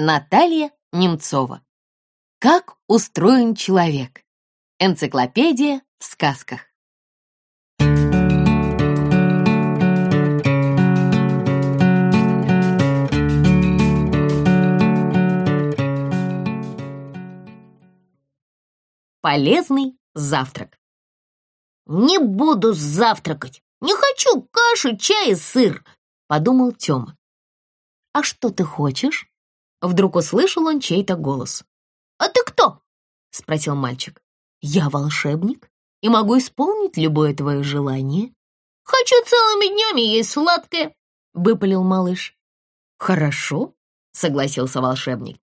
Наталья Немцова. Как устроен человек? Энциклопедия в сказках. Полезный завтрак. «Не буду завтракать! Не хочу каши, чай и сыр!» — подумал Тёма. «А что ты хочешь?» Вдруг услышал он чей-то голос. «А ты кто?» — спросил мальчик. «Я волшебник и могу исполнить любое твое желание». «Хочу целыми днями есть сладкое», — выпалил малыш. «Хорошо», — согласился волшебник.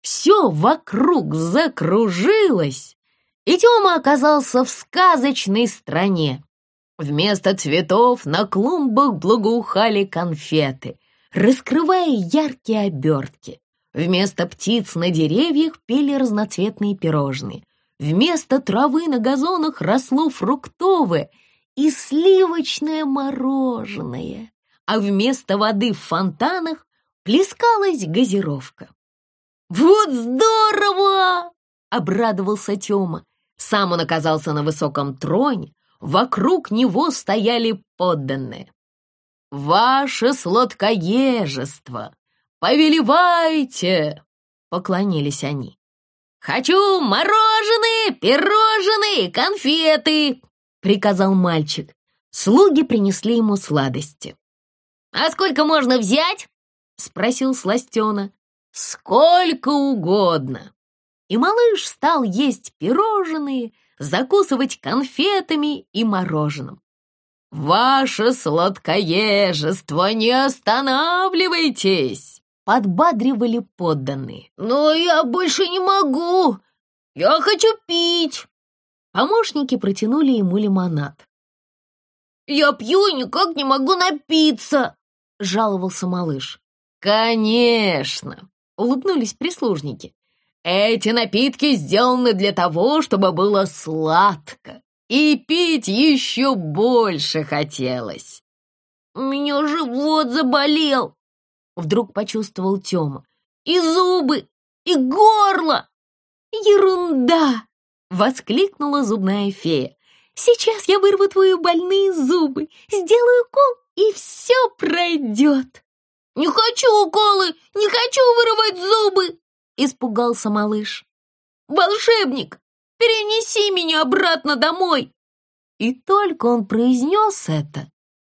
Все вокруг закружилось, и Тёма оказался в сказочной стране. Вместо цветов на клумбах благоухали конфеты, раскрывая яркие обертки. Вместо птиц на деревьях пели разноцветные пирожные. Вместо травы на газонах росло фруктовое и сливочное мороженое. А вместо воды в фонтанах плескалась газировка. «Вот здорово!» — обрадовался Тёма. Сам он оказался на высоком троне, вокруг него стояли подданные. «Ваше сладкоежество! «Повелевайте!» — поклонились они. «Хочу мороженое, пирожные, конфеты!» — приказал мальчик. Слуги принесли ему сладости. «А сколько можно взять?» — спросил Сластена. «Сколько угодно!» И малыш стал есть пирожные, закусывать конфетами и мороженым. «Ваше сладкоежество, не останавливайтесь!» Подбадривали подданные. «Но я больше не могу! Я хочу пить!» Помощники протянули ему лимонад. «Я пью и никак не могу напиться!» — жаловался малыш. «Конечно!» — улыбнулись прислужники. «Эти напитки сделаны для того, чтобы было сладко, и пить еще больше хотелось». «У меня живот заболел!» Вдруг почувствовал Тёма. «И зубы! И горло!» «Ерунда!» — воскликнула зубная фея. «Сейчас я вырву твои больные зубы, сделаю укол, и все пройдет!» «Не хочу уколы! Не хочу вырывать зубы!» — испугался малыш. «Волшебник, перенеси меня обратно домой!» И только он произнес это,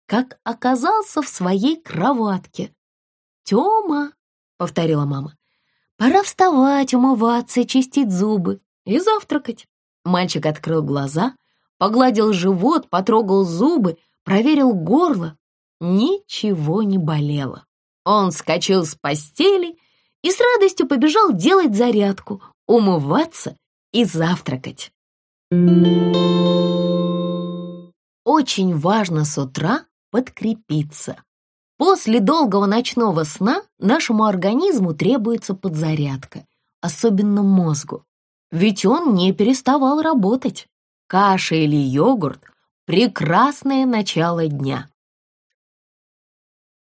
как оказался в своей кроватке. «Тёма», — повторила мама, — «пора вставать, умываться, чистить зубы и завтракать». Мальчик открыл глаза, погладил живот, потрогал зубы, проверил горло. Ничего не болело. Он вскочил с постели и с радостью побежал делать зарядку, умываться и завтракать. Очень важно с утра подкрепиться. После долгого ночного сна нашему организму требуется подзарядка, особенно мозгу, ведь он не переставал работать. Каша или йогурт – прекрасное начало дня.